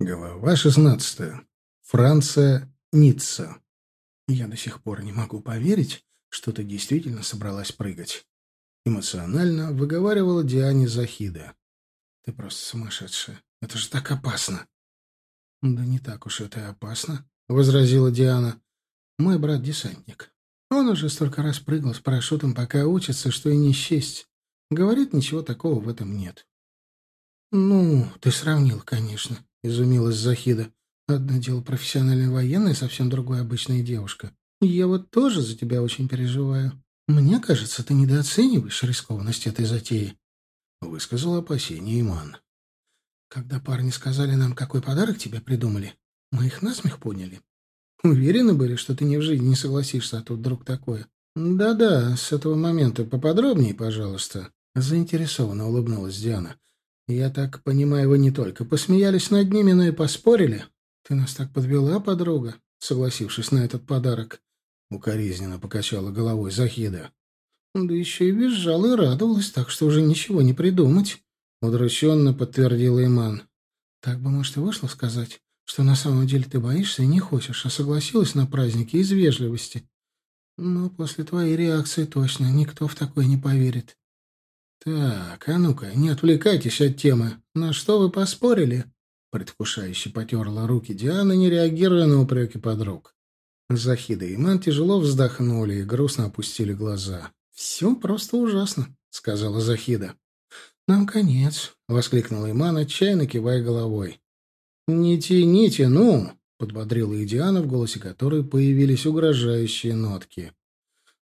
Глава шестнадцатая. Франция, Ницца. Я до сих пор не могу поверить, что ты действительно собралась прыгать. Эмоционально выговаривала Диане Захида. Ты просто сумасшедшая. Это же так опасно. Да не так уж это и опасно, возразила Диана. Мой брат десантник. Он уже столько раз прыгал с парашютом, пока учится, что и не счесть. Говорит, ничего такого в этом нет. Ну, ты сравнил, конечно. — изумилась Захида. «Одно дело профессиональная военная, совсем другое обычная девушка. Я вот тоже за тебя очень переживаю. Мне кажется, ты недооцениваешь рискованность этой затеи», — высказал опасение Иман. «Когда парни сказали нам, какой подарок тебе придумали, мы их насмех поняли. Уверены были, что ты ни в жизни не согласишься, а тут вдруг такое. Да-да, с этого момента поподробнее, пожалуйста», — заинтересованно улыбнулась Диана. Я так понимаю, вы не только посмеялись над ними, но и поспорили? Ты нас так подвела, подруга, согласившись на этот подарок. Укоризненно покачала головой Захида. Да еще и визжала и радовалась, так что уже ничего не придумать. Удрученно подтвердила Иман. Так бы, может, и вышло сказать, что на самом деле ты боишься и не хочешь, а согласилась на праздники из вежливости. Но после твоей реакции точно никто в такое не поверит. «Так, а ну-ка, не отвлекайтесь от темы. На что вы поспорили?» Предвкушающе потерла руки Диана, не реагируя на упреки подруг. Захида и Иман тяжело вздохнули и грустно опустили глаза. «Все просто ужасно», — сказала Захида. «Нам конец», — воскликнула Иман, отчаянно кивая головой. «Не тяните, ну!» — подбодрила и Диана, в голосе которой появились угрожающие нотки.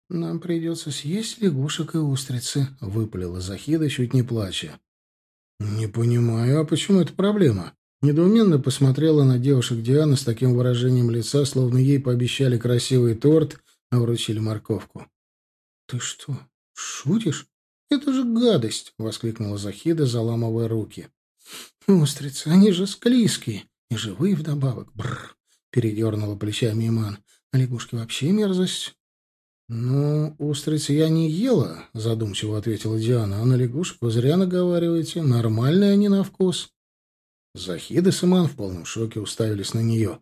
«Нам придется съесть лягушек и устрицы», — выпалила Захида, чуть не плача. «Не понимаю, а почему это проблема?» Недоуменно посмотрела на девушек Диана с таким выражением лица, словно ей пообещали красивый торт, а вручили морковку. «Ты что, шутишь? Это же гадость!» — воскликнула Захида, заламывая руки. «Устрицы, они же склизкие и живые вдобавок. Бррр!» — передернула плечами Иман. «А лягушки вообще мерзость. «Ну, устрицы я не ела», — задумчиво ответила Диана. «А на лягушек вы зря наговариваете. Нормальные они на вкус». Захид и Сыман в полном шоке уставились на нее.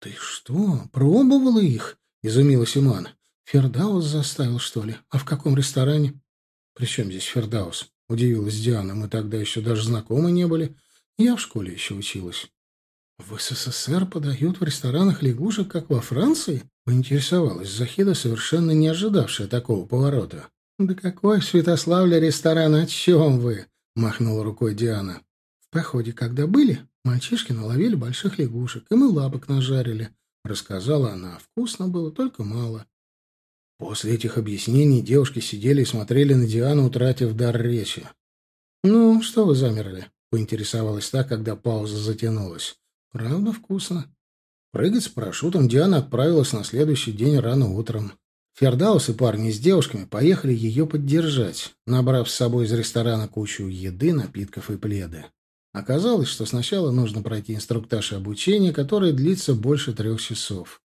«Ты что, пробовала их?» — изумилась Иман. «Фердаус заставил, что ли? А в каком ресторане?» «При чем здесь Фердаус?» — удивилась Диана. «Мы тогда еще даже знакомы не были. Я в школе еще училась». «В СССР подают в ресторанах лягушек, как во Франции?» — поинтересовалась Захида, совершенно не ожидавшая такого поворота. «Да какой в Святославле ресторан, о чем вы?» — махнула рукой Диана. «В походе, когда были, мальчишки наловили больших лягушек, и мы лапок нажарили», — рассказала она. «Вкусно было, только мало». После этих объяснений девушки сидели и смотрели на Диану, утратив дар речи. «Ну, что вы замерли?» — поинтересовалась та, когда пауза затянулась. Правда вкусно. Прыгать с парашютом Диана отправилась на следующий день рано утром. Фердаус и парни с девушками поехали ее поддержать, набрав с собой из ресторана кучу еды, напитков и пледы. Оказалось, что сначала нужно пройти инструктаж и обучение, которое длится больше трех часов.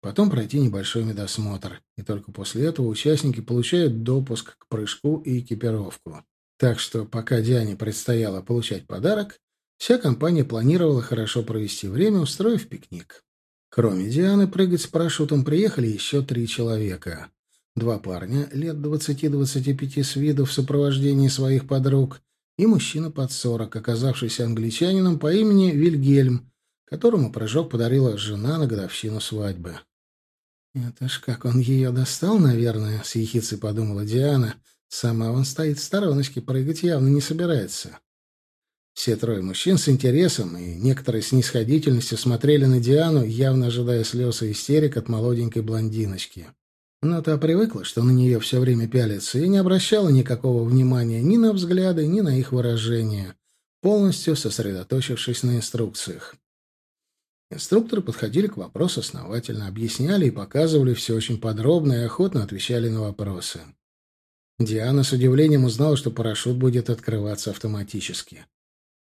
Потом пройти небольшой медосмотр, и только после этого участники получают допуск к прыжку и экипировку. Так что, пока Диане предстояло получать подарок, Вся компания планировала хорошо провести время, устроив пикник. Кроме Дианы, прыгать с парашютом приехали еще три человека. Два парня, лет 20-25 с виду в сопровождении своих подруг, и мужчина под 40, оказавшийся англичанином по имени Вильгельм, которому прыжок подарила жена на годовщину свадьбы. «Это ж как он ее достал, наверное», — с ехицей подумала Диана. «Сама он стоит в стороночке, прыгать явно не собирается». Все трое мужчин с интересом и некоторой снисходительностью смотрели на Диану, явно ожидая слез и истерик от молоденькой блондиночки. Но та привыкла, что на нее все время пялится, и не обращала никакого внимания ни на взгляды, ни на их выражения, полностью сосредоточившись на инструкциях. Инструкторы подходили к вопросу основательно, объясняли и показывали все очень подробно и охотно отвечали на вопросы. Диана с удивлением узнала, что парашют будет открываться автоматически.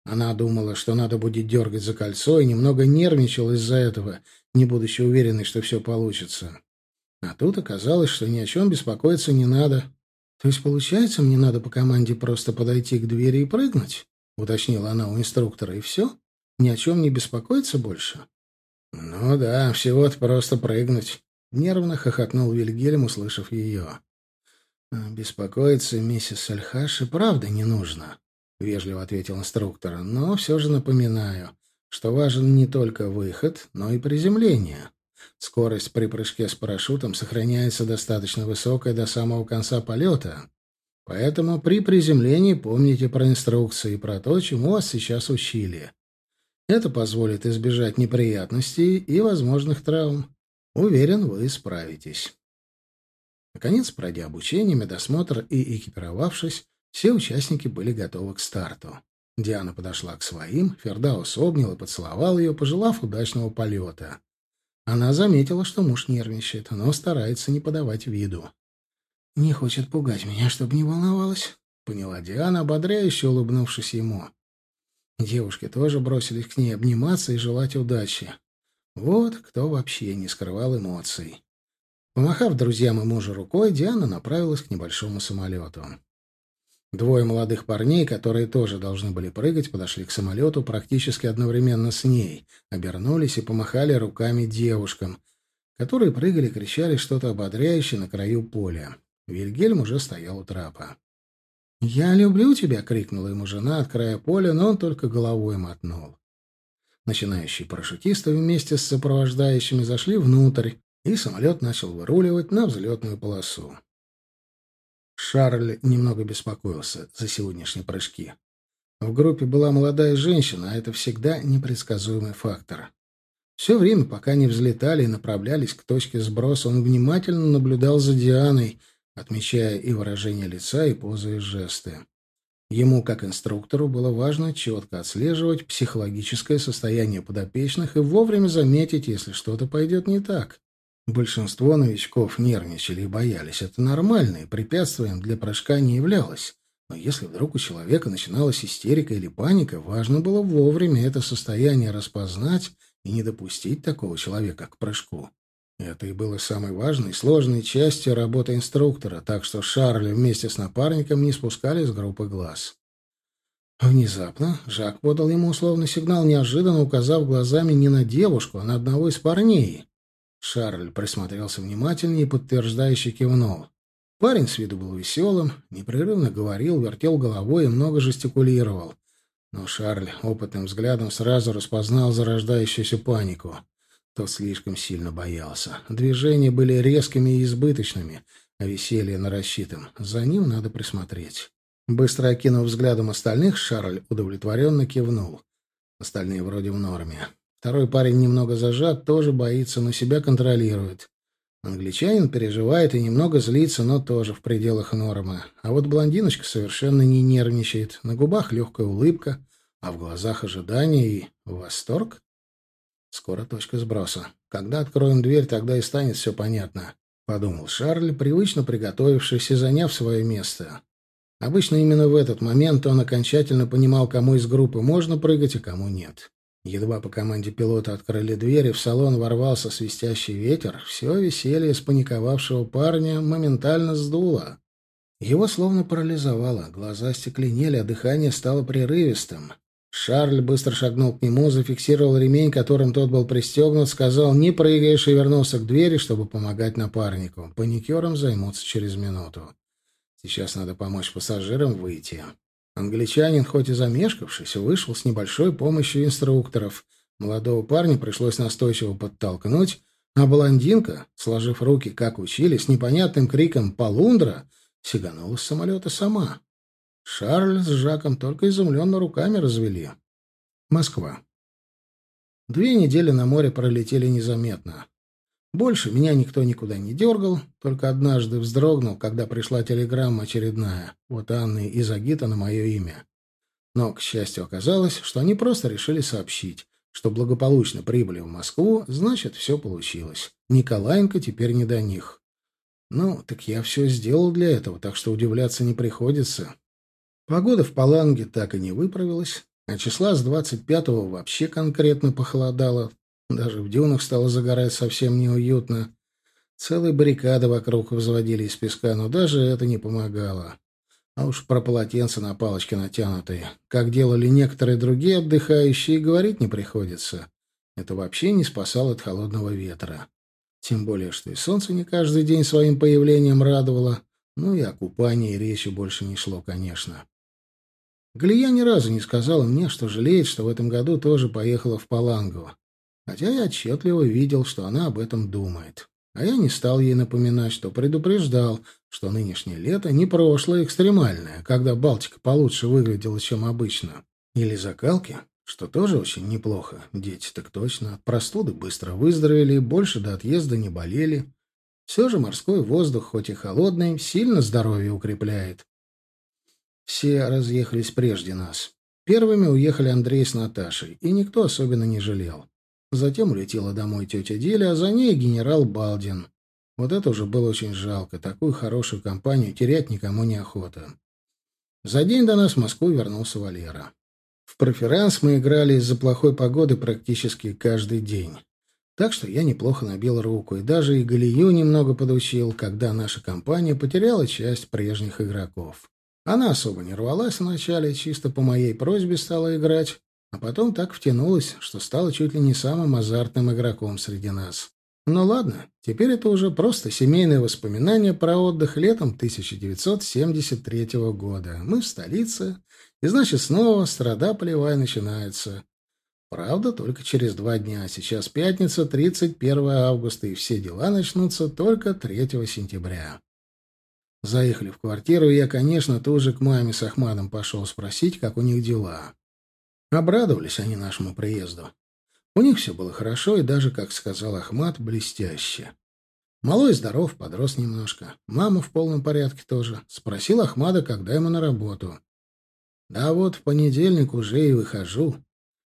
Она думала, что надо будет дергать за кольцо, и немного нервничала из-за этого, не будучи уверенной, что все получится. А тут оказалось, что ни о чем беспокоиться не надо. То есть, получается, мне надо по команде просто подойти к двери и прыгнуть? — уточнила она у инструктора, — и все? Ни о чем не беспокоиться больше? Ну да, всего-то просто прыгнуть. Нервно хохотнул Вильгельм, услышав ее. «А «Беспокоиться миссис Альхаш и правда не нужно», — вежливо ответил инструктор. «Но все же напоминаю, что важен не только выход, но и приземление. Скорость при прыжке с парашютом сохраняется достаточно высокой до самого конца полета, поэтому при приземлении помните про инструкции и про то, чему вас сейчас учили. Это позволит избежать неприятностей и возможных травм. Уверен, вы справитесь». Наконец, пройдя обучение, медосмотр и экипировавшись, все участники были готовы к старту. Диана подошла к своим, Фердаус обнял и поцеловал ее, пожелав удачного полета. Она заметила, что муж нервничает, но старается не подавать виду. «Не хочет пугать меня, чтобы не волновалась», — поняла Диана, ободряюще улыбнувшись ему. Девушки тоже бросились к ней обниматься и желать удачи. Вот кто вообще не скрывал эмоций. Помахав друзьям и мужу рукой, Диана направилась к небольшому самолету. Двое молодых парней, которые тоже должны были прыгать, подошли к самолету практически одновременно с ней, обернулись и помахали руками девушкам, которые прыгали и кричали что-то ободряющее на краю поля. Вильгельм уже стоял у трапа. «Я люблю тебя!» — крикнула ему жена от края поля, но он только головой мотнул. Начинающие парашютисты вместе с сопровождающими зашли внутрь, и самолет начал выруливать на взлетную полосу. Шарль немного беспокоился за сегодняшние прыжки. В группе была молодая женщина, а это всегда непредсказуемый фактор. Все время, пока не взлетали и направлялись к точке сброса, он внимательно наблюдал за Дианой, отмечая и выражение лица, и позы, и жесты. Ему, как инструктору, было важно четко отслеживать психологическое состояние подопечных и вовремя заметить, если что-то пойдет не так. Большинство новичков нервничали и боялись. Это нормально, и препятствием для прыжка не являлось. Но если вдруг у человека начиналась истерика или паника, важно было вовремя это состояние распознать и не допустить такого человека к прыжку. Это и было самой важной и сложной частью работы инструктора, так что Шарль вместе с напарником не спускали с группы глаз. Внезапно Жак подал ему условный сигнал, неожиданно указав глазами не на девушку, а на одного из парней. Шарль присмотрелся внимательнее и подтверждающе кивнул. Парень с виду был веселым, непрерывно говорил, вертел головой и много жестикулировал. Но Шарль опытным взглядом сразу распознал зарождающуюся панику. Тот слишком сильно боялся. Движения были резкими и избыточными, а веселье нарасчитым. За ним надо присмотреть. Быстро окинув взглядом остальных, Шарль удовлетворенно кивнул. Остальные вроде в норме. Второй парень немного зажат, тоже боится, но себя контролирует. Англичанин переживает и немного злится, но тоже в пределах нормы. А вот блондиночка совершенно не нервничает. На губах легкая улыбка, а в глазах ожидание и восторг. Скоро точка сброса. Когда откроем дверь, тогда и станет все понятно. — подумал Шарль, привычно приготовившись и заняв свое место. Обычно именно в этот момент он окончательно понимал, кому из группы можно прыгать, а кому нет. Едва по команде пилота открыли двери, в салон ворвался свистящий ветер, все веселье спаниковавшего парня моментально сдуло. Его словно парализовало, глаза стекленели, а дыхание стало прерывистым. Шарль быстро шагнул к нему, зафиксировал ремень, которым тот был пристегнут, сказал «Не прыгаешь» и вернулся к двери, чтобы помогать напарнику. Паникером займутся через минуту. Сейчас надо помочь пассажирам выйти. Англичанин, хоть и замешкавшись, вышел с небольшой помощью инструкторов. Молодого парня пришлось настойчиво подтолкнуть, а блондинка, сложив руки, как учили, с непонятным криком «Полундра!», сиганула с самолета сама. Шарль с Жаком только изумленно руками развели. Москва. Две недели на море пролетели незаметно. Больше меня никто никуда не дергал, только однажды вздрогнул, когда пришла телеграмма очередная, вот Анны из Агита на мое имя. Но, к счастью, оказалось, что они просто решили сообщить, что благополучно прибыли в Москву, значит, все получилось. Николаенко теперь не до них. Ну, так я все сделал для этого, так что удивляться не приходится. Погода в Паланге так и не выправилась, а числа с 25-го вообще конкретно похолодало, даже в дюнах стало загорать совсем неуютно. Целые баррикады вокруг возводили из песка, но даже это не помогало. А уж про полотенца на палочке натянутые, как делали некоторые другие отдыхающие, говорить не приходится. Это вообще не спасало от холодного ветра. Тем более, что и солнце не каждый день своим появлением радовало, ну и о купании речи больше не шло, конечно. Галия ни разу не сказала мне, что жалеет, что в этом году тоже поехала в Палангово, хотя я отчетливо видел, что она об этом думает. А я не стал ей напоминать, что предупреждал, что нынешнее лето не прошлое экстремальное, когда Балтика получше выглядела, чем обычно. Или закалки, что тоже очень неплохо. Дети так точно от простуды быстро выздоровели и больше до отъезда не болели. Все же морской воздух, хоть и холодный, сильно здоровье укрепляет. Все разъехались прежде нас. Первыми уехали Андрей с Наташей, и никто особенно не жалел. Затем улетела домой тетя Диля, а за ней генерал Балдин. Вот это уже было очень жалко. Такую хорошую компанию терять никому не охота. За день до нас в Москву вернулся Валера. В проферанс мы играли из-за плохой погоды практически каждый день. Так что я неплохо набил руку и даже и Галию немного подучил, когда наша компания потеряла часть прежних игроков. Она особо не рвалась вначале, чисто по моей просьбе стала играть, а потом так втянулась, что стала чуть ли не самым азартным игроком среди нас. Ну ладно, теперь это уже просто семейные воспоминания про отдых летом 1973 года. Мы в столице, и значит снова страда полевая начинается. Правда, только через два дня. Сейчас пятница, 31 августа, и все дела начнутся только 3 сентября. Заехали в квартиру, и я, конечно, тоже к маме с Ахмадом пошел спросить, как у них дела. Обрадовались они нашему приезду. У них все было хорошо и даже, как сказал Ахмат, блестяще. Малой здоров, подрос немножко. Мама в полном порядке тоже. Спросил Ахмада, когда ему на работу. Да вот в понедельник уже и выхожу.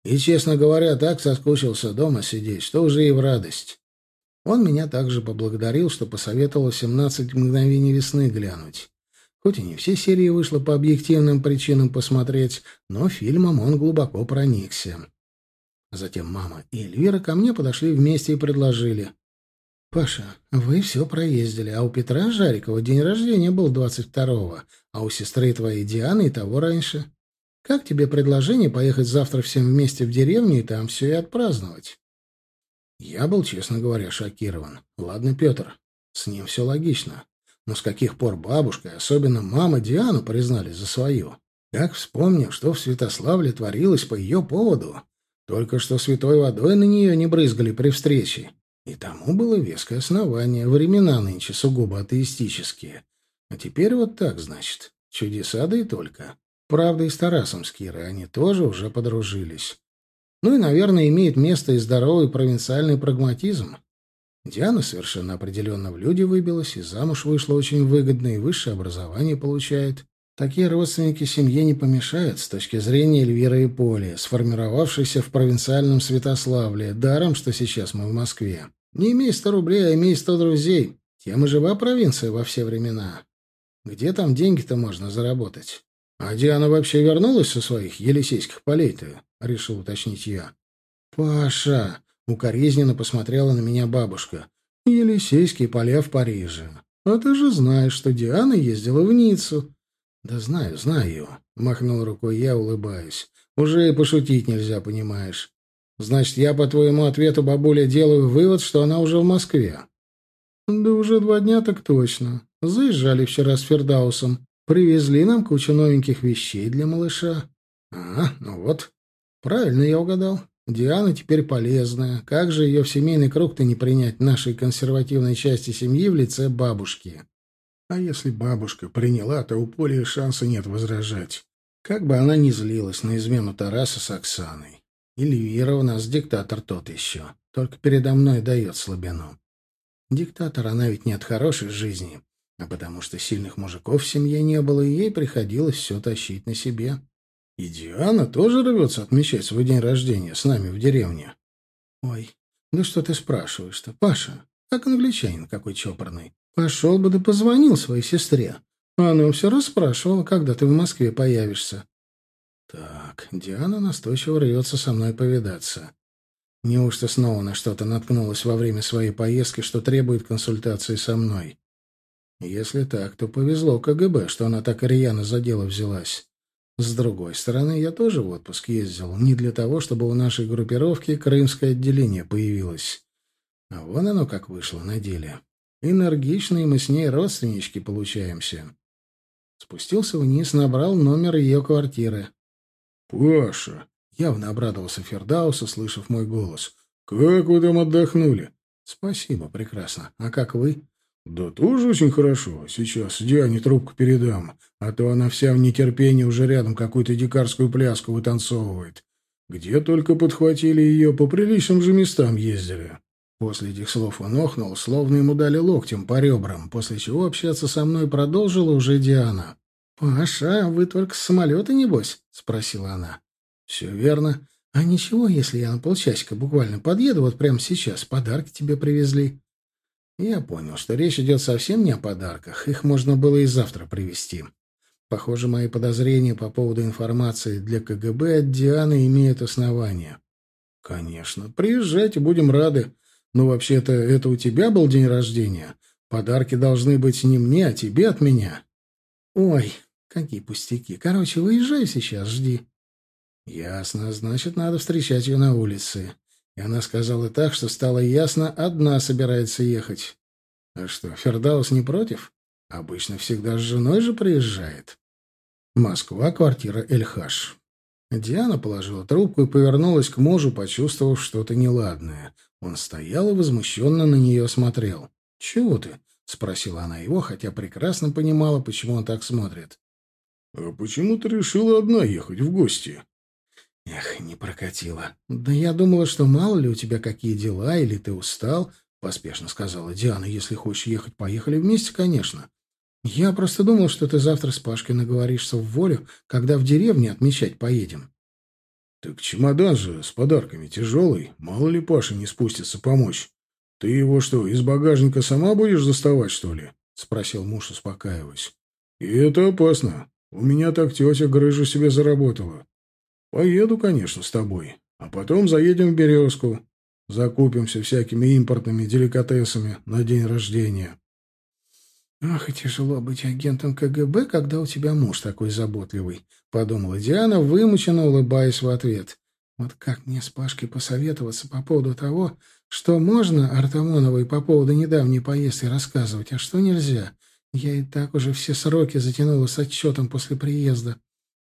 И, честно говоря, так соскучился дома сидеть, что уже и в радость. Он меня также поблагодарил, что посоветовал «17 мгновений весны» глянуть. Хоть и не все серии вышло по объективным причинам посмотреть, но фильмом он глубоко проникся. Затем мама и Эльвира ко мне подошли вместе и предложили. «Паша, вы все проездили, а у Петра Жарикова день рождения был 22-го, а у сестры твоей Дианы и того раньше. Как тебе предложение поехать завтра всем вместе в деревню и там все и отпраздновать?» Я был, честно говоря, шокирован. Ладно, Петр, с ним все логично. Но с каких пор бабушка, особенно мама Диану, признали за свою? Как вспомню, что в Святославле творилось по ее поводу. Только что святой водой на нее не брызгали при встрече. И тому было веское основание. Времена нынче сугубо атеистические. А теперь вот так, значит. Чудеса да и только. Правда, и с Тарасом с Кирой они тоже уже подружились. Ну и, наверное, имеет место и здоровый провинциальный прагматизм. Диана совершенно определенно в люди выбилась, и замуж вышла очень выгодно, и высшее образование получает. Такие родственники семье не помешают с точки зрения Эльвиры и Поли, сформировавшейся в провинциальном Святославле, даром, что сейчас мы в Москве. Не имей сто рублей, а имей сто друзей. Тем и жива провинция во все времена. Где там деньги-то можно заработать? А Диана вообще вернулась со своих елисейских полей-то? — решил уточнить я. «Паша!» Укоризненно посмотрела на меня бабушка. «Елисейские поля в Париже. А ты же знаешь, что Диана ездила в Ниццу». «Да знаю, знаю», — махнул рукой я, улыбаясь. «Уже и пошутить нельзя, понимаешь. Значит, я по твоему ответу, бабуля, делаю вывод, что она уже в Москве». «Да уже два дня так точно. Заезжали вчера с Фердаусом. Привезли нам кучу новеньких вещей для малыша». «А, ну вот. Правильно я угадал. Диана теперь полезная. Как же ее в семейный круг-то не принять нашей консервативной части семьи в лице бабушки? А если бабушка приняла, то у Поли шанса нет возражать. Как бы она ни злилась на измену Тараса с Оксаной. Эльвира у нас диктатор тот еще. Только передо мной дает слабину. Диктатор она ведь не от хорошей жизни, а потому что сильных мужиков в семье не было, и ей приходилось все тащить на себе. И Диана тоже рвется отмечать свой день рождения с нами в деревне. Ой, да что ты спрашиваешь-то, Паша? Как англичанин какой чопорный. Пошел бы да позвонил своей сестре. Она все расспрашивала, когда ты в Москве появишься. Так, Диана настойчиво рвется со мной повидаться. Неужто снова на что-то наткнулась во время своей поездки, что требует консультации со мной? Если так, то повезло КГБ, что она так рьяно за дело взялась. С другой стороны, я тоже в отпуск ездил, не для того, чтобы у нашей группировки крымское отделение появилось. А вон оно как вышло на деле. Энергичные мы с ней родственнички получаемся. Спустился вниз, набрал номер ее квартиры. «Паша!» — явно обрадовался Фердаус, услышав мой голос. «Как вы там отдохнули?» «Спасибо, прекрасно. А как вы?» «Да тоже очень хорошо. Сейчас Диане трубку передам, а то она вся в нетерпении уже рядом какую-то дикарскую пляску вытанцовывает. Где только подхватили ее, по приличным же местам ездили». После этих слов он охнул, словно ему дали локтем по ребрам, после чего общаться со мной продолжила уже Диана. «Паша, вы только с самолета, небось?» — спросила она. «Все верно. А ничего, если я на полчасика буквально подъеду вот прямо сейчас, подарки тебе привезли?» Я понял, что речь идет совсем не о подарках, их можно было и завтра привезти. Похоже, мои подозрения по поводу информации для КГБ от Дианы имеют основания. «Конечно. Приезжайте, будем рады. Но вообще-то это у тебя был день рождения. Подарки должны быть не мне, а тебе от меня». «Ой, какие пустяки. Короче, выезжай сейчас, жди». «Ясно. Значит, надо встречать ее на улице. И она сказала так, что стало ясно, одна собирается ехать. А что, Фердаус не против? Обычно всегда с женой же приезжает. Москва, квартира Эльхаш. Диана положила трубку и повернулась к мужу, почувствовав что-то неладное. Он стоял и возмущенно на нее смотрел. «Чего ты?» — спросила она его, хотя прекрасно понимала, почему он так смотрит. «А почему ты решила одна ехать в гости?» Эх, не прокатило. Да я думала, что мало ли у тебя какие дела, или ты устал, — поспешно сказала Диана. Если хочешь ехать, поехали вместе, конечно. Я просто думал, что ты завтра с Пашкой наговоришься в волю, когда в деревне отмечать поедем. Так чемодан же с подарками тяжелый. Мало ли Паша не спустится помочь. Ты его что, из багажника сама будешь доставать, что ли? — спросил муж, успокаиваясь. — И это опасно. У меня так тетя грыжу себе заработала. Поеду, конечно, с тобой. А потом заедем в Березку. Закупимся всякими импортными деликатесами на день рождения. «Ах, и тяжело быть агентом КГБ, когда у тебя муж такой заботливый», — подумала Диана, вымученно улыбаясь в ответ. «Вот как мне с Пашкой посоветоваться по поводу того, что можно Артамоновой по поводу недавней поездки рассказывать, а что нельзя? Я и так уже все сроки затянула с отчетом после приезда».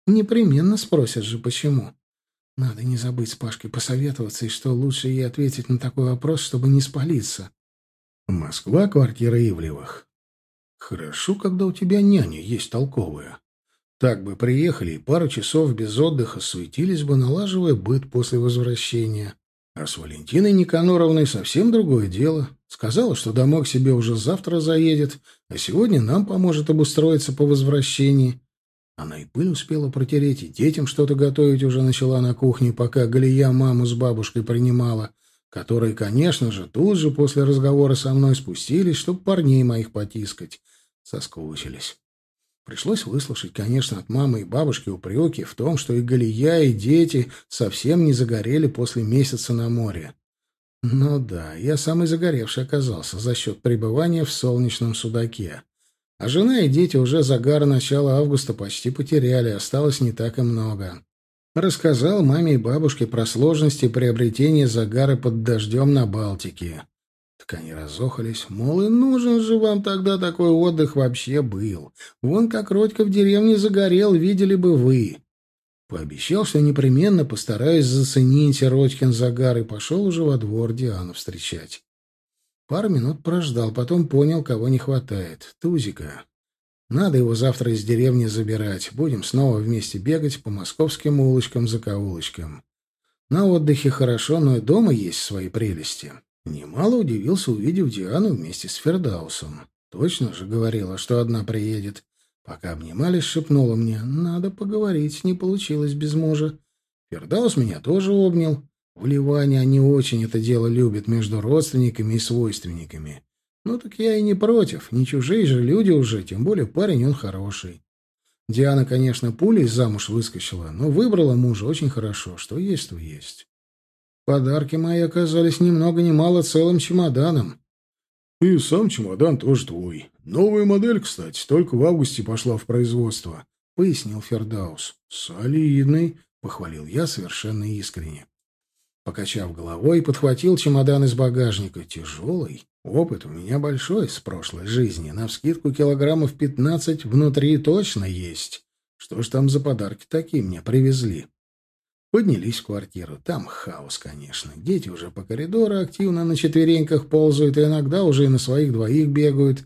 Непременно спросят же, почему. Надо не забыть с Пашкой посоветоваться, и что лучше ей ответить на такой вопрос, чтобы не спалиться. Москва, квартира Ивлевых. Хорошо, когда у тебя няня есть толковая. Так бы приехали и пару часов без отдыха суетились бы, налаживая быт после возвращения. А с Валентиной Никаноровной совсем другое дело. Сказала, что домой к себе уже завтра заедет, а сегодня нам поможет обустроиться по возвращении. Она и пыль успела протереть, и детям что-то готовить уже начала на кухне, пока Галия маму с бабушкой принимала, которые, конечно же, тут же после разговора со мной спустились, чтобы парней моих потискать. Соскучились. Пришлось выслушать, конечно, от мамы и бабушки упреки в том, что и Галия, и дети совсем не загорели после месяца на море. Ну да, я самый загоревший оказался за счет пребывания в солнечном судаке. А жена и дети уже загар начала августа почти потеряли, осталось не так и много. Рассказал маме и бабушке про сложности приобретения загара под дождем на Балтике. Так они разохались, мол, и нужен же вам тогда такой отдых вообще был. Вон как Родька в деревне загорел, видели бы вы. Пообещал, что непременно постараюсь заценить Родькин загар, и пошел уже во двор Диану встречать. Пару минут прождал, потом понял, кого не хватает. Тузика. Надо его завтра из деревни забирать. Будем снова вместе бегать по московским улочкам-закоулочкам. На отдыхе хорошо, но и дома есть свои прелести. Немало удивился, увидев Диану вместе с Фердаусом. Точно же говорила, что одна приедет. Пока обнимались, шепнула мне, «Надо поговорить, не получилось без мужа». Фердаус меня тоже обнял. В Ливане они очень это дело любят между родственниками и свойственниками. Ну так я и не против, не чужие же люди уже, тем более парень он хороший. Диана, конечно, пулей замуж выскочила, но выбрала мужа очень хорошо, что есть, то есть. Подарки мои оказались ни много ни мало целым чемоданом. И сам чемодан тоже твой. Новая модель, кстати, только в августе пошла в производство», — пояснил Фердаус. «Солидный», — похвалил я совершенно искренне. Покачав головой, подхватил чемодан из багажника. Тяжелый. Опыт у меня большой с прошлой жизни. Навскидку килограммов пятнадцать внутри точно есть. Что ж там за подарки такие мне привезли? Поднялись в квартиру. Там хаос, конечно. Дети уже по коридору активно на четвереньках ползают, и иногда уже и на своих двоих бегают.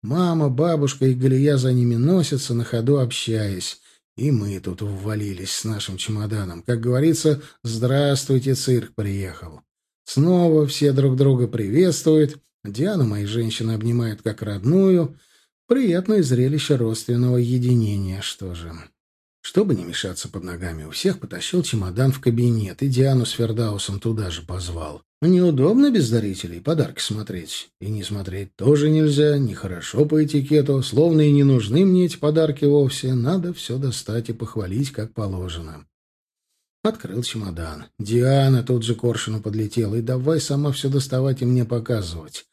Мама, бабушка и Галия за ними носятся, на ходу общаясь. И мы тут ввалились с нашим чемоданом. Как говорится, «Здравствуйте, цирк приехал». Снова все друг друга приветствуют. Диану мои женщины обнимают как родную. Приятное зрелище родственного единения, что же. Чтобы не мешаться под ногами у всех, потащил чемодан в кабинет и Диану с Фердаусом туда же позвал. Неудобно без дарителей подарки смотреть. И не смотреть тоже нельзя, нехорошо по этикету, словно и не нужны мне эти подарки вовсе. Надо все достать и похвалить, как положено. Открыл чемодан. Диана тут же коршуну подлетела. И давай сама все доставать и мне показывать.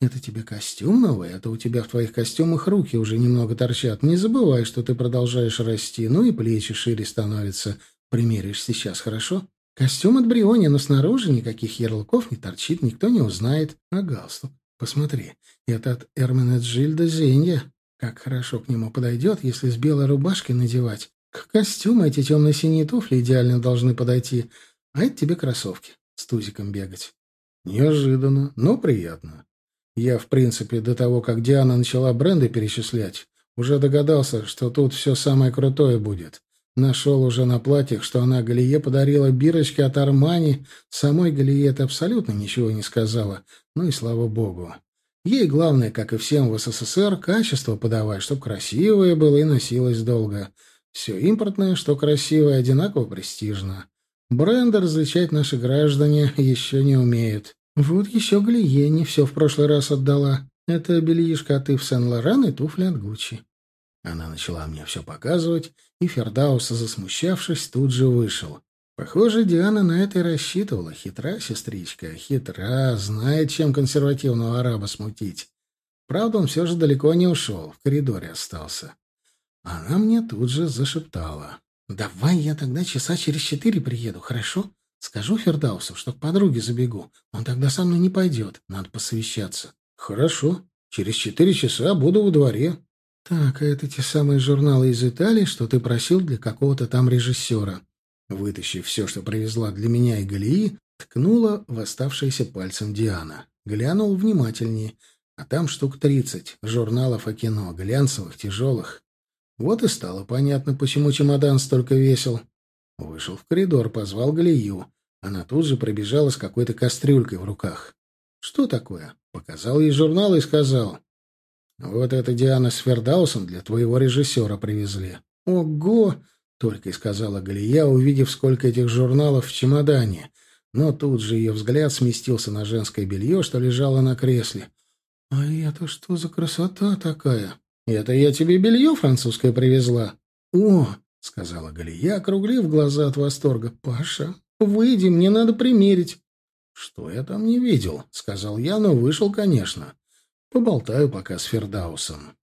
Это тебе костюм новый, а у тебя в твоих костюмах руки уже немного торчат. Не забывай, что ты продолжаешь расти, ну и плечи шире становятся. Примеришь сейчас, хорошо? Костюм от Бриони, но снаружи никаких ярлыков не торчит, никто не узнает. А галстук? Посмотри, это от Эрменеджильда Зенья. Как хорошо к нему подойдет, если с белой рубашкой надевать. К костюму эти темно-синие туфли идеально должны подойти. А это тебе кроссовки с тузиком бегать. Неожиданно, но приятно. Я, в принципе, до того, как Диана начала бренды перечислять, уже догадался, что тут все самое крутое будет. Нашел уже на платьях, что она Галие подарила бирочки от Армани. Самой Галие это абсолютно ничего не сказала. Ну и слава богу. Ей главное, как и всем в СССР, качество подавать, чтоб красивое было и носилось долго. Все импортное, что красивое, одинаково престижно. Бренды различать наши граждане еще не умеют. Вот еще Галие не все в прошлый раз отдала. Это бельишко от Ив Сен-Лоран и туфли от Гуччи. Она начала мне все показывать, и Фердаус, засмущавшись, тут же вышел. Похоже, Диана на это и рассчитывала. Хитра сестричка, хитра, знает, чем консервативного араба смутить. Правда, он все же далеко не ушел, в коридоре остался. Она мне тут же зашептала. «Давай я тогда часа через четыре приеду, хорошо? Скажу Фердаусу, что к подруге забегу. Он тогда со мной не пойдет. Надо посовещаться. Хорошо. Через четыре часа буду во дворе. Так, а это те самые журналы из Италии, что ты просил для какого-то там режиссера. Вытащив все, что привезла для меня и Галии, ткнула в оставшееся пальцем Диана. Глянул внимательнее. А там штук тридцать журналов о кино, глянцевых, тяжелых. Вот и стало понятно, почему чемодан столько весил. Вышел в коридор, позвал Галию. Она тут же пробежала с какой-то кастрюлькой в руках. «Что такое?» Показал ей журнал и сказал. «Вот это Диана с для твоего режиссера привезли». «Ого!» — только и сказала Галия, увидев, сколько этих журналов в чемодане. Но тут же ее взгляд сместился на женское белье, что лежало на кресле. «А это что за красота такая?» «Это я тебе белье французское привезла». «О!» — сказала Галия, округлив глаза от восторга. «Паша, выйди, мне надо примерить». «Что я там не видел?» — сказал я, но вышел, конечно. Поболтаю пока с Фердаусом.